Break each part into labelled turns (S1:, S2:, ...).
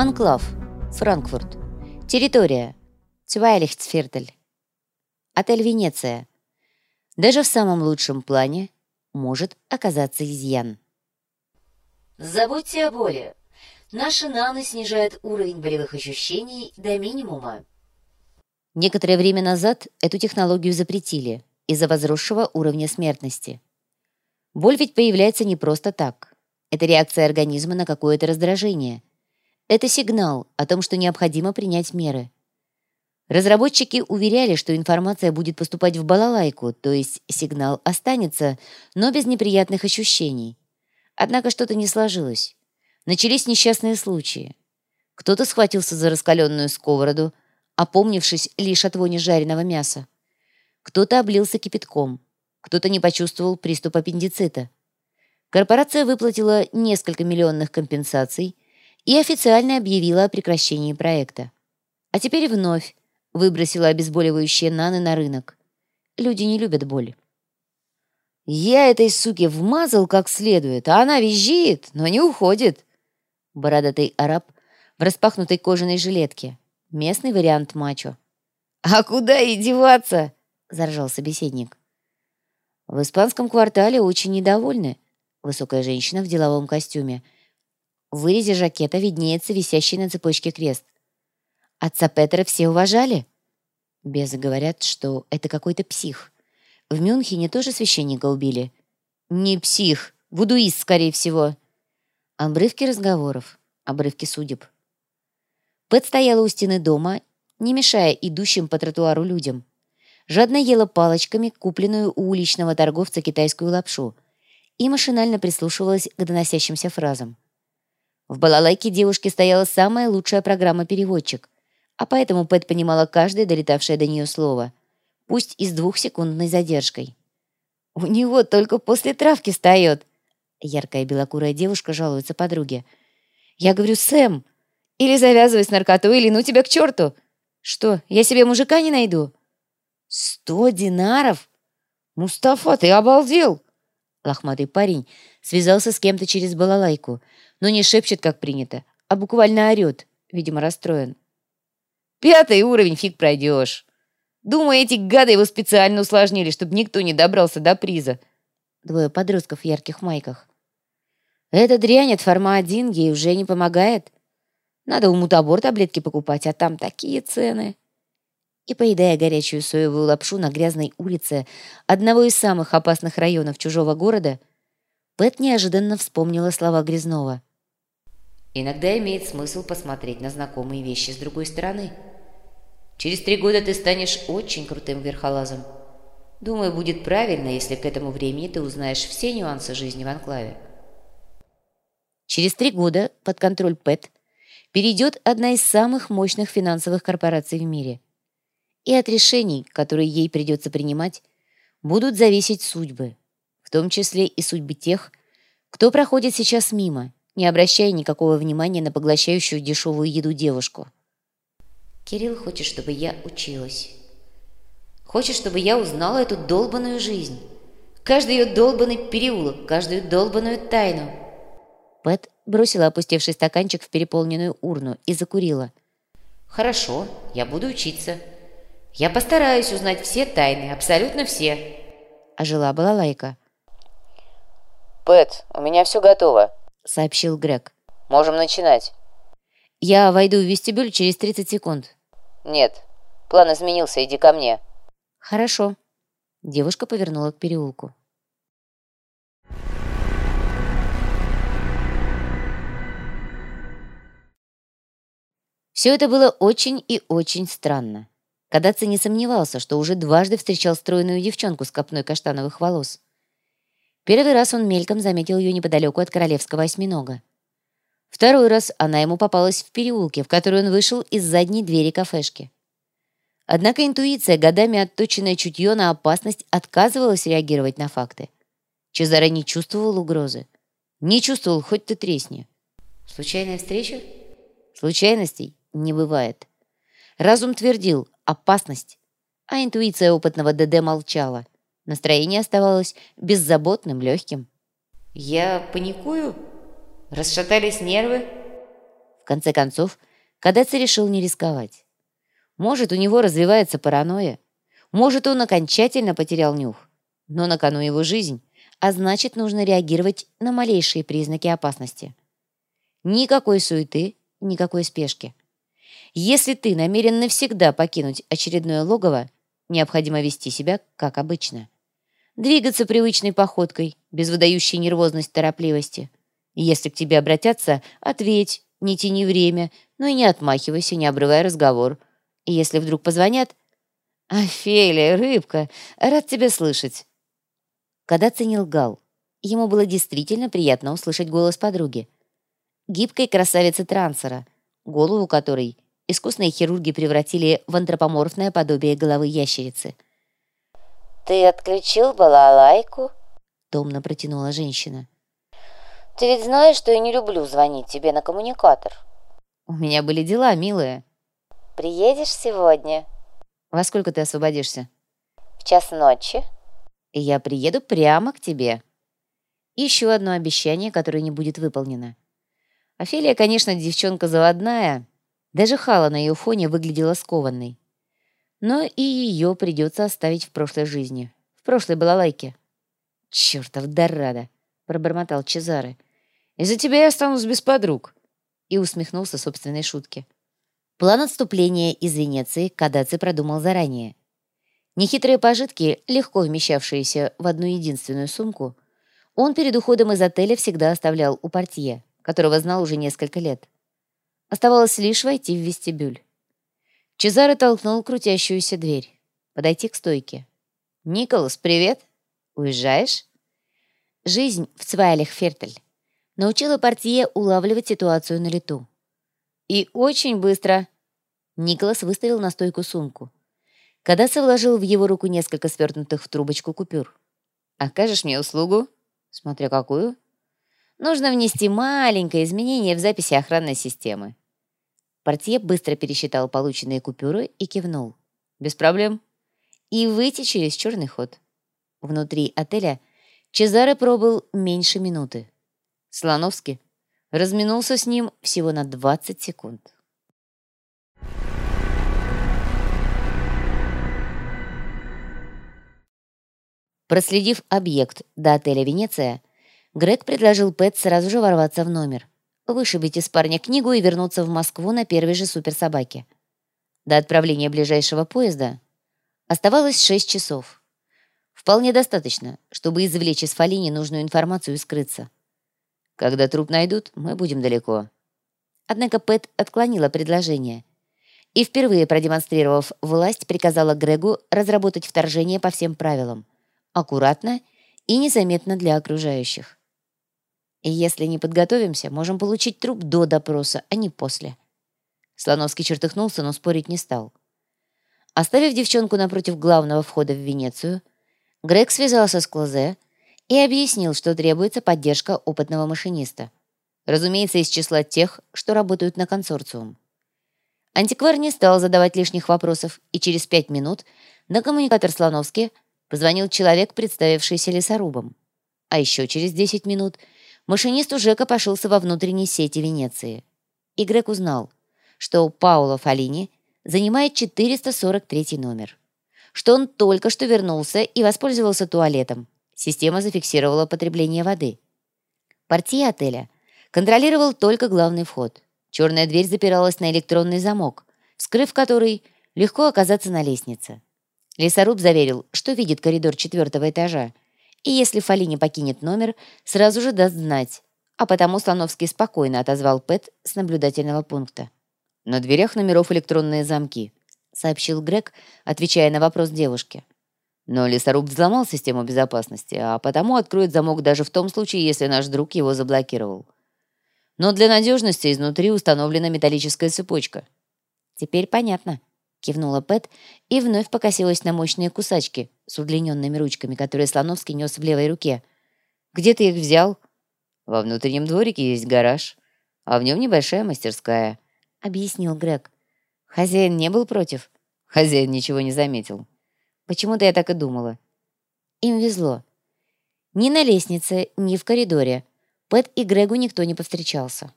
S1: Анклав. Франкфурт. Территория. Цвайлихцфертель. Отель «Венеция». Даже в самом лучшем плане может оказаться изъян.
S2: Забудьте о боли. Наши наны снижают уровень болевых ощущений до минимума.
S1: Некоторое время назад эту технологию запретили из-за возросшего уровня смертности. Боль ведь появляется не просто так. Это реакция организма на какое-то раздражение. Это сигнал о том, что необходимо принять меры. Разработчики уверяли, что информация будет поступать в балалайку, то есть сигнал останется, но без неприятных ощущений. Однако что-то не сложилось. Начались несчастные случаи. Кто-то схватился за раскаленную сковороду, опомнившись лишь от вони жареного мяса. Кто-то облился кипятком. Кто-то не почувствовал приступ аппендицита. Корпорация выплатила несколько миллионных компенсаций и официально объявила о прекращении проекта. А теперь вновь выбросила обезболивающие наны на рынок. Люди не любят боль. «Я этой суке вмазал как следует, а она визжит, но не уходит!» Бородатый араб в распахнутой кожаной жилетке. Местный вариант мачо. «А куда и деваться?» — заржал собеседник. В испанском квартале очень недовольны. Высокая женщина в деловом костюме. В вырезе жакета виднеется висящий на цепочке крест. Отца Петра все уважали? Безы говорят, что это какой-то псих. В Мюнхене тоже священника убили. Не псих, вудуист, скорее всего. Обрывки разговоров, обрывки судеб. Пэт стояла у стены дома, не мешая идущим по тротуару людям. Жадно ела палочками купленную у уличного торговца китайскую лапшу и машинально прислушивалась к доносящимся фразам. В балалайке девушки стояла самая лучшая программа-переводчик — а поэтому Пэт понимала каждое долетавшее до нее слово, пусть и с двухсекундной задержкой. «У него только после травки встает!» Яркая белокурая девушка жалуется подруге. «Я говорю, Сэм, или завязывай с наркотой, или ну тебя к черту! Что, я себе мужика не найду?» «Сто динаров? Мустафа, ты обалдел!» Лохматый парень связался с кем-то через балалайку, но не шепчет, как принято, а буквально орет, видимо, расстроен. Пятый уровень фиг пройдешь. Думаю, эти гады его специально усложнили, чтобы никто не добрался до приза. Двое подростков в ярких майках. Эта дрянь от форма-1 ей уже не помогает. Надо у мутабор таблетки покупать, а там такие цены. И, поедая горячую соевую лапшу на грязной улице одного из самых опасных районов чужого города, Пэт неожиданно вспомнила слова Грязнова. «Иногда имеет смысл посмотреть на знакомые вещи с другой стороны». Через три года ты станешь очень крутым верхолазом. Думаю, будет правильно, если к этому времени ты узнаешь все нюансы жизни в Анклаве. Через три года под контроль ПЭТ перейдет одна из самых мощных финансовых корпораций в мире. И от решений, которые ей придется принимать, будут зависеть судьбы, в том числе и судьбы тех, кто проходит сейчас мимо, не обращая никакого внимания на поглощающую дешевую еду девушку – Кирилл хочет, чтобы я училась. Хочет, чтобы я узнала эту долбанную жизнь. Каждый ее долбанный переулок, каждую долбанную тайну. Пэт бросила опустевший стаканчик в переполненную урну и закурила. «Хорошо, я буду учиться. Я постараюсь узнать все тайны, абсолютно все». Ожила балалайка.
S3: «Пэт, у меня все готово», —
S1: сообщил Грег.
S3: «Можем начинать».
S1: «Я войду в вестибюль через 30 секунд».
S3: «Нет, план изменился, иди ко мне».
S1: «Хорошо». Девушка повернула к переулку. Все это было очень и очень странно. Кадаци не сомневался, что уже дважды встречал стройную девчонку с копной каштановых волос. Первый раз он мельком заметил ее неподалеку от королевского осьминога. Второй раз она ему попалась в переулке, в который он вышел из задней двери кафешки. Однако интуиция, годами отточенное чутье на опасность, отказывалась реагировать на факты. Чезаре не чувствовал угрозы. Не чувствовал, хоть ты тресни. Случайная встреча? Случайностей не бывает. Разум твердил «опасность», а интуиция опытного ДД молчала. Настроение оставалось беззаботным, легким. «Я паникую?» Расшатались нервы? В конце концов, Кадеца решил не рисковать. Может, у него развивается паранойя. Может, он окончательно потерял нюх. Но на кону его жизнь, а значит, нужно реагировать на малейшие признаки опасности. Никакой суеты, никакой спешки. Если ты намерен навсегда покинуть очередное логово, необходимо вести себя как обычно. Двигаться привычной походкой, без выдающей нервозность торопливости. Если к тебе обратятся, ответь, не тяни время, но и не отмахивайся, не обрывай разговор. И если вдруг позвонят... «Офелия, рыбка, рад тебя слышать!» Когда ценил Гал, ему было действительно приятно услышать голос подруги. Гибкой красавицы трансера, голову которой искусные хирурги превратили в антропоморфное подобие головы ящерицы.
S3: «Ты отключил балалайку?»
S1: — томно протянула женщина.
S3: «Ты ведь знаешь, что я не люблю звонить тебе на коммуникатор».
S1: «У меня были дела, милая».
S3: «Приедешь сегодня?»
S1: «Во сколько ты освободишься?»
S3: «В час ночи».
S1: «И я приеду прямо к тебе». Еще одно обещание, которое не будет выполнено. Офелия, конечно, девчонка заводная. Даже Хала на ее фоне выглядела скованной. Но и ее придется оставить в прошлой жизни. В прошлой балалайке. «Чертов Дорадо!» — пробормотал Чезаре. Из-за тебя я останусь без подруг!» И усмехнулся собственной шутке. План отступления из Венеции Кадаци продумал заранее. Нехитрые пожитки, легко вмещавшиеся в одну единственную сумку, он перед уходом из отеля всегда оставлял у портье, которого знал уже несколько лет. Оставалось лишь войти в вестибюль. Чезаро толкнул крутящуюся дверь. Подойти к стойке. «Николас, привет! Уезжаешь?» Жизнь в Цвайлих-Фертель научила портье улавливать ситуацию на лету. И очень быстро. Николас выставил на стойку сумку. Кадаса вложил в его руку несколько свернутых в трубочку купюр. «Окажешь мне услугу?» «Смотря какую?» «Нужно внести маленькое изменение в записи охранной системы». Портье быстро пересчитал полученные купюры и кивнул. «Без проблем». И выйти через черный ход. Внутри отеля Чезаре пробыл меньше минуты. Слоновский разминулся с ним всего на 20 секунд. Проследив объект до отеля «Венеция», Грег предложил Пэт сразу же ворваться в номер, вышибить из парня книгу и вернуться в Москву на первой же суперсобаке. До отправления ближайшего поезда оставалось 6 часов. Вполне достаточно, чтобы извлечь из Фалини нужную информацию и скрыться. Когда труп найдут, мы будем далеко». Однако Пэт отклонила предложение и, впервые продемонстрировав власть, приказала Грегу разработать вторжение по всем правилам, аккуратно и незаметно для окружающих. И если не подготовимся, можем получить труп до допроса, а не после. Слоновский чертыхнулся, но спорить не стал. Оставив девчонку напротив главного входа в Венецию, Грег связался с Клозе, и объяснил, что требуется поддержка опытного машиниста. Разумеется, из числа тех, что работают на консорциум. Антиквар не стал задавать лишних вопросов, и через пять минут на коммуникатор Слоновский позвонил человек, представившийся лесорубом. А еще через десять минут машинист уже копошился во внутренней сети Венеции. И Грег узнал, что Пауло Фалини занимает 443 номер, что он только что вернулся и воспользовался туалетом, Система зафиксировала потребление воды. Партия отеля контролировал только главный вход. Черная дверь запиралась на электронный замок, вскрыв который легко оказаться на лестнице. Лесоруб заверил, что видит коридор четвертого этажа, и если Фали покинет номер, сразу же даст знать, а потому Слоновский спокойно отозвал Пэт с наблюдательного пункта. «На дверях номеров электронные замки», — сообщил Грег, отвечая на вопрос девушки. Но лесоруб взломал систему безопасности, а потому откроет замок даже в том случае, если наш друг его заблокировал. Но для надежности изнутри установлена металлическая цепочка. «Теперь понятно», — кивнула Пэт и вновь покосилась на мощные кусачки с удлиненными ручками, которые Слоновский нес в левой руке. «Где ты их взял?» «Во внутреннем дворике есть гараж, а в нем небольшая мастерская», — объяснил Грег. Хозяин не был против. Хозяин ничего не заметил. Почему-то я так и думала. Им везло. Ни на лестнице, ни в коридоре Пэт и Грегу никто не повстречался.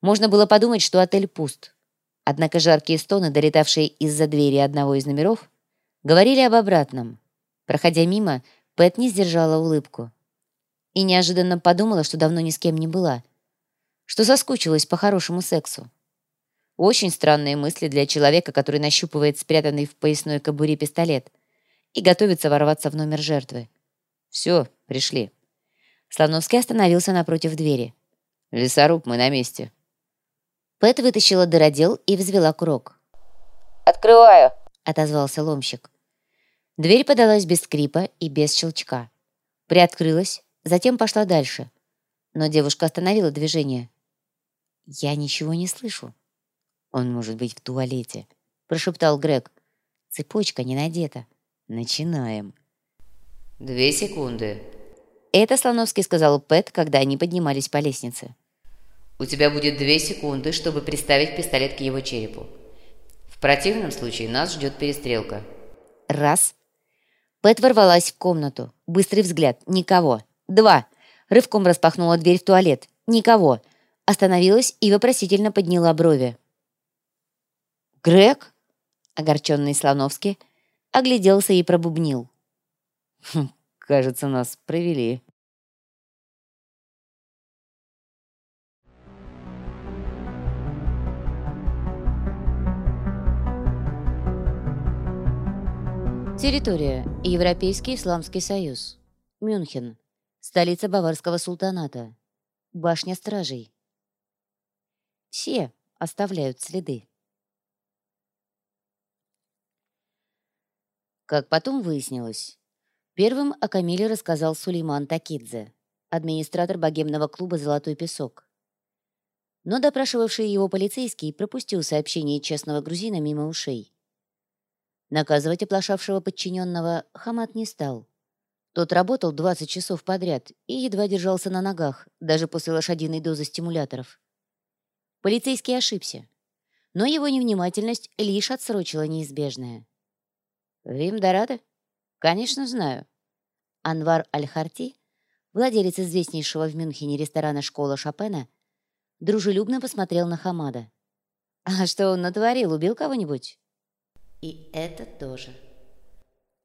S1: Можно было подумать, что отель пуст. Однако жаркие стоны, долетавшие из-за двери одного из номеров, говорили об обратном. Проходя мимо, Пэт не сдержала улыбку. И неожиданно подумала, что давно ни с кем не была. Что соскучилась по хорошему сексу. Очень странные мысли для человека, который нащупывает спрятанный в поясной кобуре пистолет и готовится ворваться в номер жертвы. «Все, пришли». Слоновский остановился напротив двери. «Лесоруб, мы на месте». Пэт вытащила дыродел и взвела курок.
S3: «Открываю», —
S1: отозвался ломщик. Дверь подалась без скрипа и без щелчка. Приоткрылась, затем пошла дальше. Но девушка остановила движение. «Я ничего не слышу». «Он может быть в туалете», — прошептал Грег. «Цепочка не надета. Начинаем».
S2: «Две секунды».
S1: Это Слоновский сказал Пэт, когда они поднимались по лестнице.
S2: У тебя будет две секунды, чтобы приставить пистолет к его черепу. В противном случае нас ждет перестрелка.
S1: Раз. Пэт ворвалась в комнату. Быстрый взгляд. Никого. Два. Рывком распахнула дверь в туалет. Никого. Остановилась и вопросительно подняла брови. «Грег?» Огорченный Слоновский огляделся и пробубнил. «Хм, «Кажется, нас провели». Территория. Европейский Исламский Союз. Мюнхен. Столица Баварского султаната. Башня стражей. Все оставляют следы. Как потом выяснилось, первым о Камиле рассказал Сулейман Такидзе, администратор богемного клуба «Золотой песок». Но допрашивавший его полицейский пропустил сообщение честного грузина мимо ушей. Наказывать оплошавшего подчиненного Хамат не стал. Тот работал 20 часов подряд и едва держался на ногах, даже после лошадиной дозы стимуляторов. Полицейский ошибся, но его невнимательность лишь отсрочила неизбежное. «Вим Дорадо? Конечно, знаю». Анвар Аль-Харти, владелец известнейшего в Мюнхене ресторана «Школа Шопена», дружелюбно посмотрел на Хамада. «А что он натворил? Убил кого-нибудь?»
S2: И это тоже.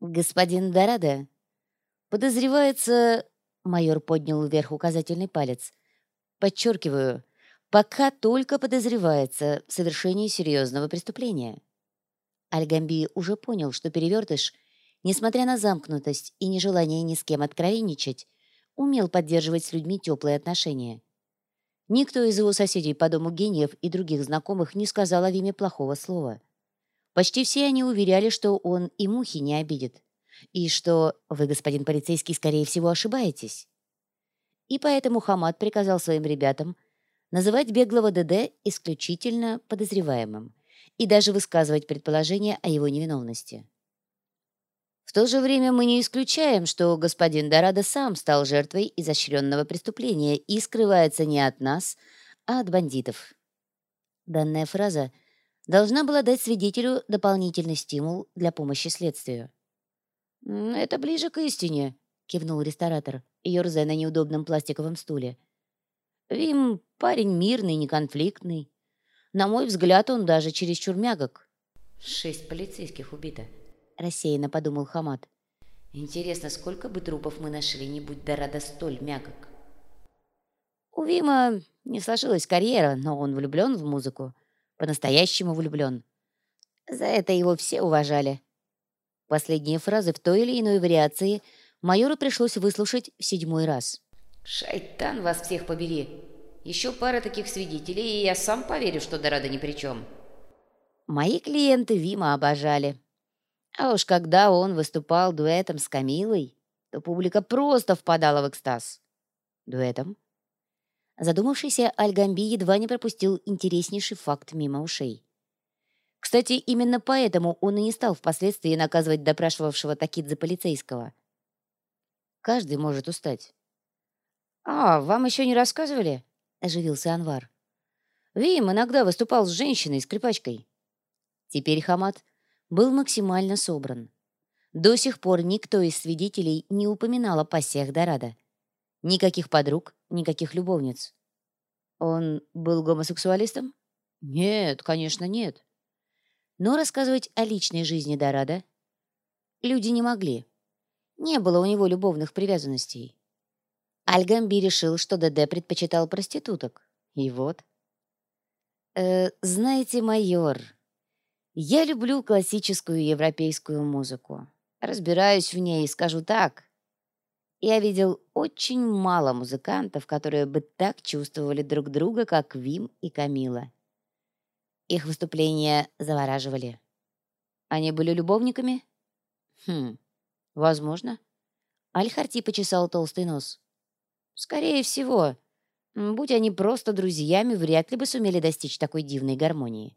S1: Господин Дорадо, подозревается... Майор поднял вверх указательный палец. Подчеркиваю, пока только подозревается в совершении серьезного преступления. Альгамби уже понял, что перевертыш, несмотря на замкнутость и нежелание ни с кем откровенничать, умел поддерживать с людьми теплые отношения. Никто из его соседей по дому гениев и других знакомых не сказал о Виме плохого слова. Почти все они уверяли, что он и мухи не обидит, и что вы, господин полицейский, скорее всего, ошибаетесь. И поэтому Хамад приказал своим ребятам называть беглого ДД исключительно подозреваемым и даже высказывать предположения о его невиновности. В то же время мы не исключаем, что господин Дорадо сам стал жертвой изощренного преступления и скрывается не от нас, а от бандитов. Данная фраза — должна была дать свидетелю дополнительный стимул для помощи следствию. «Это ближе к истине», — кивнул ресторатор, ерзая на неудобном пластиковом стуле. «Вим — парень мирный, неконфликтный. На мой взгляд, он даже чересчур мягок».
S2: «Шесть полицейских убито», —
S1: рассеянно подумал Хамат.
S2: «Интересно, сколько бы трупов мы нашли, не будь Дорадо столь мягок?»
S1: У Вима не сложилась карьера, но он влюблен в музыку по-настоящему влюблен. За это его все уважали. Последние фразы в той или иной вариации майору пришлось выслушать в седьмой раз.
S2: «Шайтан вас всех побери! Еще пара таких свидетелей, и я сам поверю, что Дорадо ни при чем».
S1: Мои клиенты Вима обожали. А уж когда он выступал дуэтом с Камилой, то публика просто впадала в экстаз. Дуэтом? Задумавшийся Альгамби едва не пропустил интереснейший факт мимо ушей. Кстати, именно поэтому он и не стал впоследствии наказывать допрашивавшего Такидзе полицейского. Каждый может устать. «А, вам еще не рассказывали?» — оживился Анвар. «Вим иногда выступал с женщиной, скрипачкой». Теперь Хамат был максимально собран. До сих пор никто из свидетелей не упоминал о пассиях Дорадо. Никаких подруг, никаких любовниц. Он был гомосексуалистом? Нет, конечно, нет. Но рассказывать о личной жизни Дорадо люди не могли. Не было у него любовных привязанностей. Альгамби решил, что ДД предпочитал проституток. И вот. Э, знаете, майор, я люблю классическую европейскую музыку. Разбираюсь в ней скажу так. Я видел очень мало музыкантов, которые бы так чувствовали друг друга, как Вим и Камила. Их выступления завораживали. Они были любовниками? Хм, возможно. Аль-Харти почесал толстый нос. Скорее всего. Будь они просто друзьями, вряд ли бы сумели достичь такой дивной гармонии.